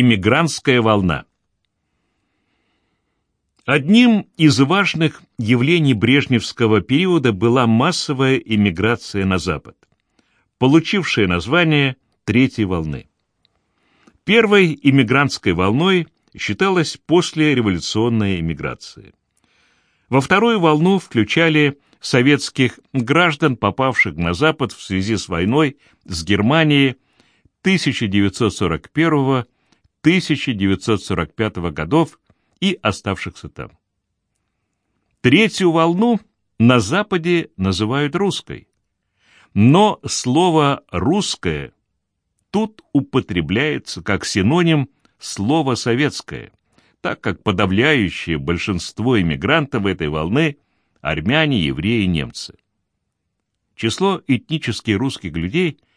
Иммигрантская волна Одним из важных явлений брежневского периода была массовая иммиграция на Запад, получившая название Третьей волны. Первой иммигрантской волной считалась послереволюционная иммиграция. Во вторую волну включали советских граждан, попавших на Запад в связи с войной с Германией 1941-1945 годов и оставшихся там. Третью волну на Западе называют русской. Но слово «русское» тут употребляется как синоним слова «советское», так как подавляющее большинство иммигрантов этой волны – армяне, евреи, немцы. Число этнически русских людей –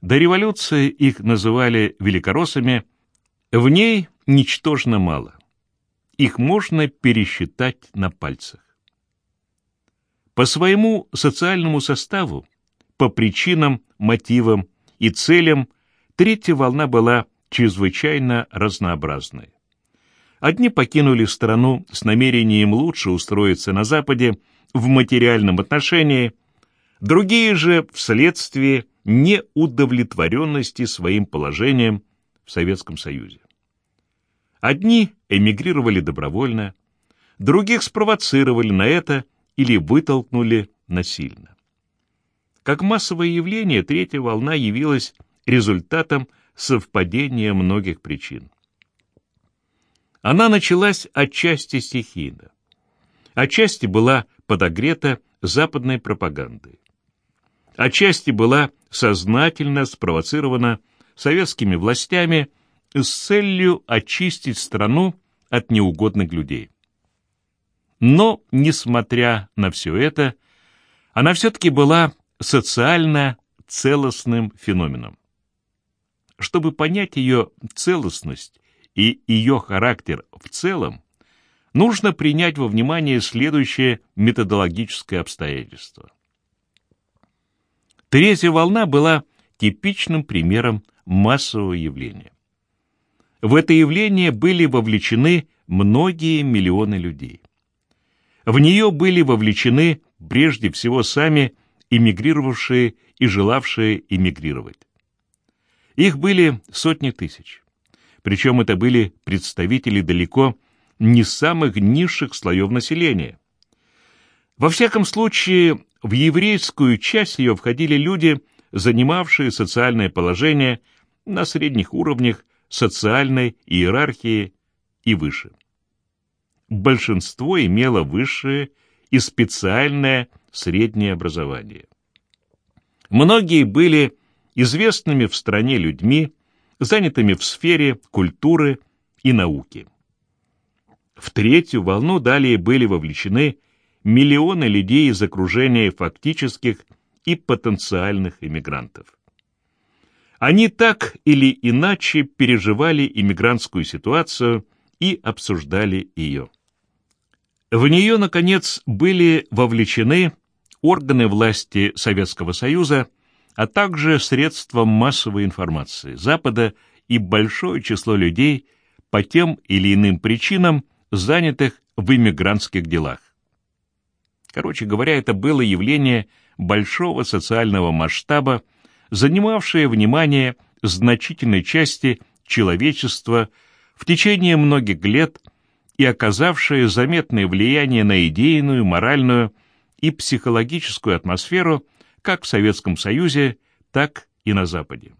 до революции их называли великороссами, в ней ничтожно мало. Их можно пересчитать на пальцах. По своему социальному составу, по причинам, мотивам и целям третья волна была чрезвычайно разнообразной. Одни покинули страну с намерением лучше устроиться на Западе в материальном отношении, другие же вследствие неудовлетворенности своим положением в Советском Союзе. Одни эмигрировали добровольно, других спровоцировали на это или вытолкнули насильно. Как массовое явление, третья волна явилась результатом совпадения многих причин. Она началась отчасти стихийно, отчасти была подогрета западной пропагандой, отчасти была сознательно спровоцирована советскими властями с целью очистить страну от неугодных людей. Но, несмотря на все это, она все-таки была социально целостным феноменом. Чтобы понять ее целостность и ее характер в целом, нужно принять во внимание следующее методологическое обстоятельство. Третья волна была типичным примером массового явления. В это явление были вовлечены многие миллионы людей. В нее были вовлечены прежде всего сами эмигрировавшие и желавшие эмигрировать. Их были сотни тысяч. Причем это были представители далеко не самых низших слоев населения. Во всяком случае, в еврейскую часть ее входили люди, занимавшие социальное положение на средних уровнях социальной иерархии и выше. Большинство имело высшее и специальное среднее образование. Многие были известными в стране людьми, занятыми в сфере культуры и науки. В третью волну далее были вовлечены миллионы людей из окружения фактических и потенциальных иммигрантов. Они так или иначе переживали иммигрантскую ситуацию и обсуждали ее. В нее, наконец, были вовлечены органы власти Советского Союза, а также средства массовой информации Запада и большое число людей по тем или иным причинам, занятых в иммигрантских делах. Короче говоря, это было явление большого социального масштаба, занимавшее внимание значительной части человечества в течение многих лет и оказавшее заметное влияние на идейную, моральную и психологическую атмосферу как в Советском Союзе, так и на Западе.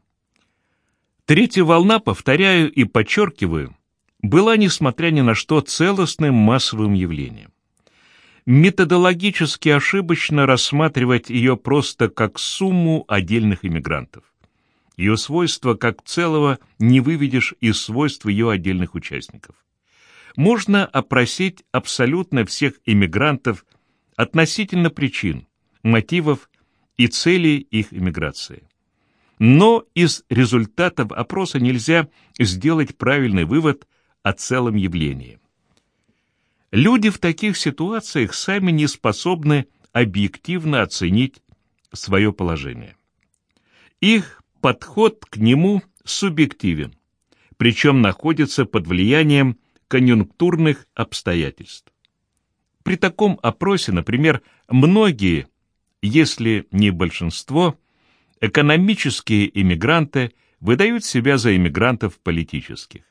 Третья волна, повторяю и подчеркиваю, была, несмотря ни на что, целостным массовым явлением методологически ошибочно рассматривать ее просто как сумму отдельных иммигрантов. Ее свойства как целого не выведешь из свойств ее отдельных участников. Можно опросить абсолютно всех иммигрантов относительно причин, мотивов и целей их иммиграции. Но из результатов опроса нельзя сделать правильный вывод о целом явлении. Люди в таких ситуациях сами не способны объективно оценить свое положение. Их подход к нему субъективен, причем находятся под влиянием конъюнктурных обстоятельств. При таком опросе, например, многие, если не большинство, экономические иммигранты выдают себя за иммигрантов политических.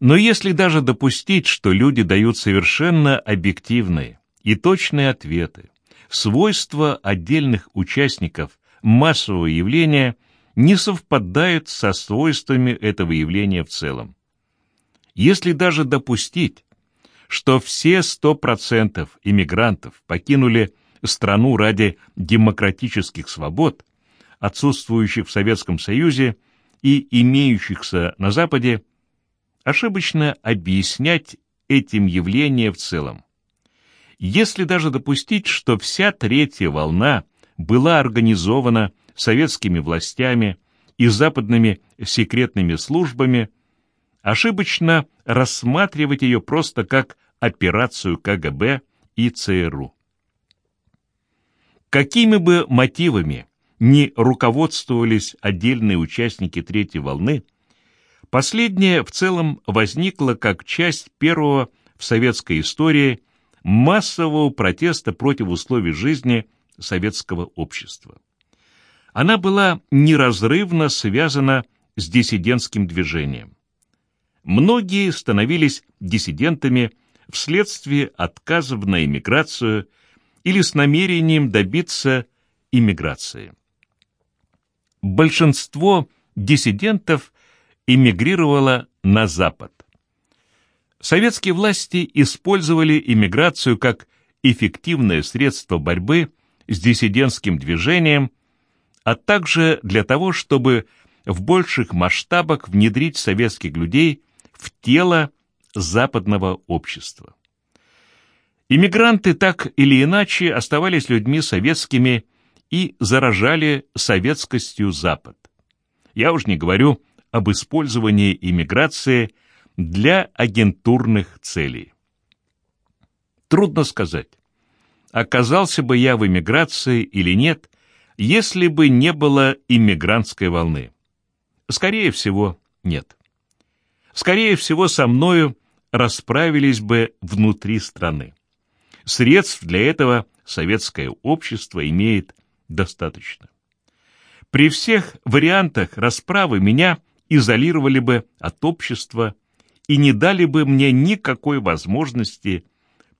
Но если даже допустить, что люди дают совершенно объективные и точные ответы, свойства отдельных участников массового явления не совпадают со свойствами этого явления в целом. Если даже допустить, что все 100% иммигрантов покинули страну ради демократических свобод, отсутствующих в Советском Союзе и имеющихся на Западе, ошибочно объяснять этим явление в целом. Если даже допустить, что вся третья волна была организована советскими властями и западными секретными службами, ошибочно рассматривать ее просто как операцию КГБ и ЦРУ. Какими бы мотивами ни руководствовались отдельные участники третьей волны, последняя в целом возникла как часть первого в советской истории массового протеста против условий жизни советского общества. Она была неразрывно связана с диссидентским движением. Многие становились диссидентами вследствие отказов на иммиграцию или с намерением добиться иммиграции. Большинство диссидентов эмигрировало на Запад. Советские власти использовали иммиграцию как эффективное средство борьбы с диссидентским движением, а также для того, чтобы в больших масштабах внедрить советских людей в тело западного общества. Иммигранты так или иначе оставались людьми советскими и заражали советскостью Запад. Я уж не говорю об использовании иммиграции для агентурных целей. Трудно сказать, оказался бы я в эмиграции или нет, если бы не было иммигрантской волны. Скорее всего, нет. Скорее всего, со мною расправились бы внутри страны. Средств для этого советское общество имеет достаточно. При всех вариантах расправы меня изолировали бы от общества и не дали бы мне никакой возможности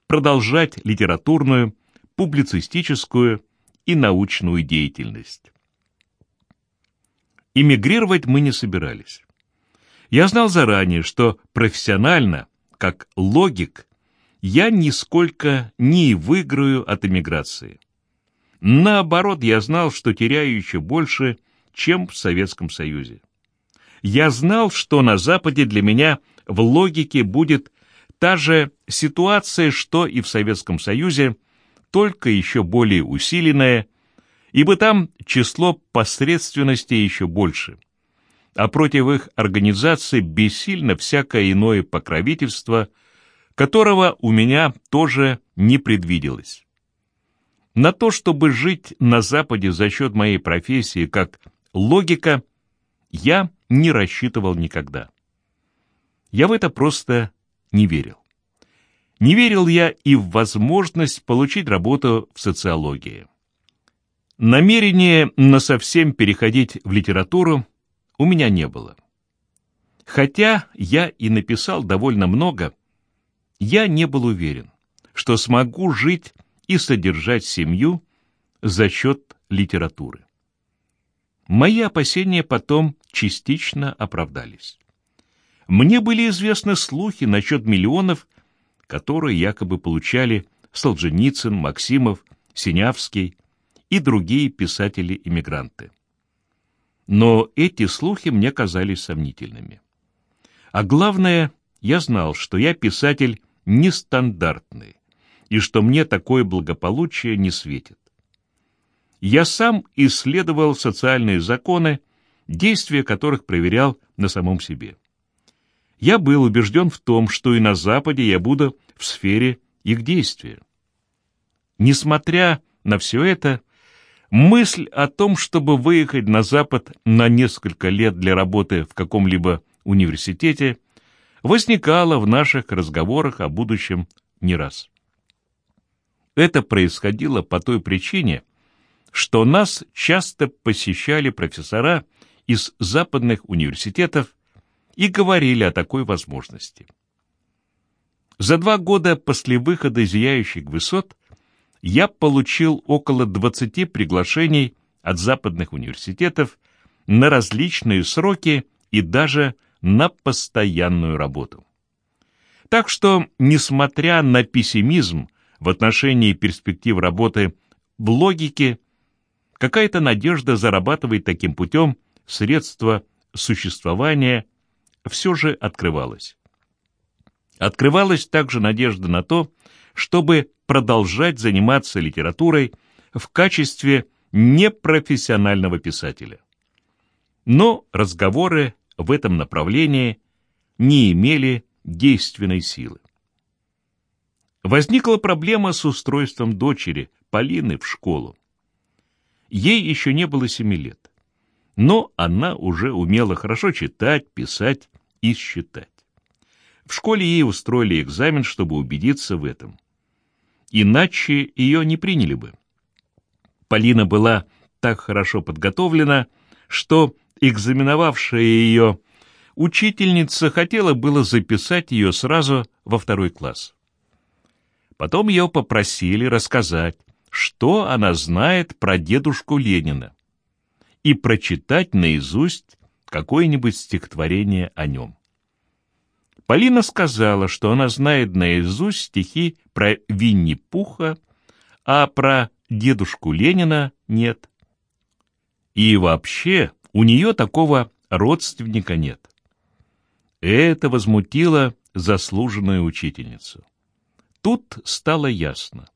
продолжать литературную, публицистическую и научную деятельность. Эмигрировать мы не собирались. Я знал заранее, что профессионально, как логик, я нисколько не выиграю от эмиграции. Наоборот, я знал, что теряю еще больше, чем в Советском Союзе. Я знал, что на Западе для меня в логике будет та же ситуация, что и в Советском Союзе, только еще более усиленная, ибо там число посредственностей еще больше. А против их организации бессильно всякое иное покровительство, которого у меня тоже не предвиделось. На то, чтобы жить на Западе за счет моей профессии как логика, я не рассчитывал никогда. Я в это просто не верил. Не верил я и в возможность получить работу в социологии. Намерения насовсем переходить в литературу у меня не было. Хотя я и написал довольно много, я не был уверен, что смогу жить и содержать семью за счет литературы. Мои опасения потом частично оправдались. Мне были известны слухи насчет миллионов, которые якобы получали Солженицын, Максимов, Синявский и другие писатели-иммигранты. Но эти слухи мне казались сомнительными. А главное, я знал, что я писатель нестандартный, и что мне такое благополучие не светит. Я сам исследовал социальные законы, действия которых проверял на самом себе. Я был убежден в том, что и на Западе я буду в сфере их действия. Несмотря на все это, мысль о том, чтобы выехать на Запад на несколько лет для работы в каком-либо университете возникало в наших разговорах о будущем не раз. Это происходило по той причине, что нас часто посещали профессора из западных университетов и говорили о такой возможности. За два года после выхода «Зияющих высот» я получил около 20 приглашений от западных университетов на различные сроки и даже на постоянную работу. Так что, несмотря на пессимизм в отношении перспектив работы в логике, какая-то надежда зарабатывать таким путем средства существования все же открывалась. Открывалась также надежда на то, чтобы продолжать заниматься литературой в качестве непрофессионального писателя. Но разговоры в этом направлении не имели действенной силы. Возникла проблема с устройством дочери, Полины, в школу. Ей еще не было семи лет, но она уже умела хорошо читать, писать и считать. В школе ей устроили экзамен, чтобы убедиться в этом. Иначе ее не приняли бы. Полина была так хорошо подготовлена, что экзаменовавшая ее учительница хотела было записать ее сразу во второй класс. Потом ее попросили рассказать, что она знает про дедушку Ленина, и прочитать наизусть какое-нибудь стихотворение о нем. Полина сказала, что она знает наизусть стихи про Винни-Пуха, а про дедушку Ленина нет. И вообще у нее такого родственника нет. Это возмутило заслуженную учительницу. Тут стало ясно,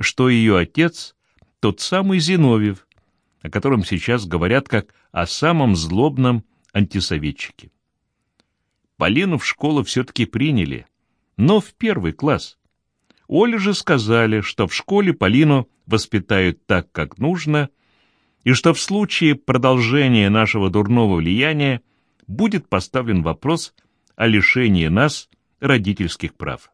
что ее отец — тот самый Зиновьев, о котором сейчас говорят как о самом злобном антисоветчике. Полину в школу все-таки приняли, но в первый класс. Оле же сказали, что в школе Полину воспитают так, как нужно, и что в случае продолжения нашего дурного влияния будет поставлен вопрос о лишении нас родительских прав.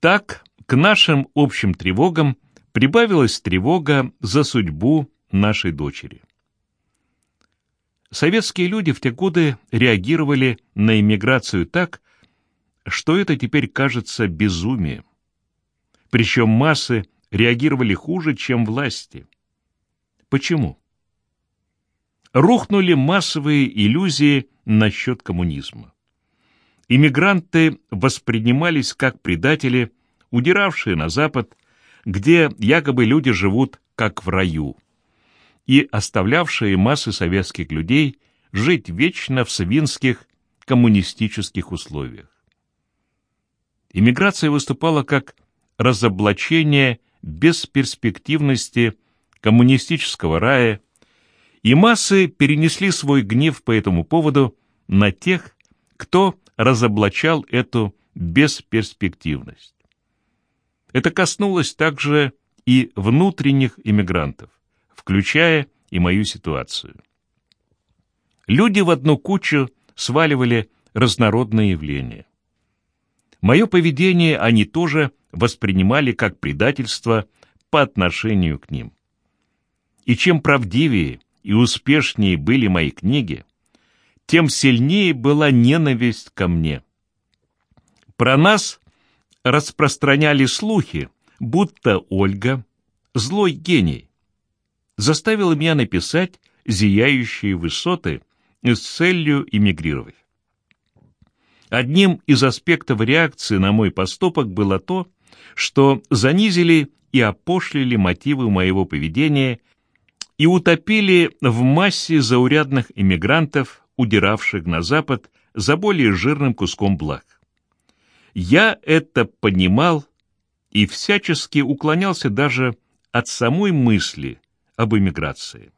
Так, к нашим общим тревогам прибавилась тревога за судьбу нашей дочери. Советские люди в те годы реагировали на иммиграцию так, что это теперь кажется безумием. Причем массы реагировали хуже, чем власти. Почему? Рухнули массовые иллюзии насчет коммунизма. Иммигранты воспринимались как предатели, удиравшие на Запад, где якобы люди живут как в раю, и оставлявшие массы советских людей жить вечно в свинских коммунистических условиях. Иммиграция выступала как разоблачение бесперспективности коммунистического рая, и массы перенесли свой гнев по этому поводу на тех, кто разоблачал эту бесперспективность. Это коснулось также и внутренних иммигрантов, включая и мою ситуацию. Люди в одну кучу сваливали разнородные явления. Мое поведение они тоже воспринимали как предательство по отношению к ним. И чем правдивее и успешнее были мои книги, тем сильнее была ненависть ко мне. Про нас распространяли слухи, будто Ольга — злой гений. Заставила меня написать «Зияющие высоты» с целью эмигрировать. Одним из аспектов реакции на мой поступок было то, что занизили и опошлили мотивы моего поведения и утопили в массе заурядных иммигрантов, удиравших на Запад за более жирным куском благ. Я это понимал и всячески уклонялся даже от самой мысли об эмиграции.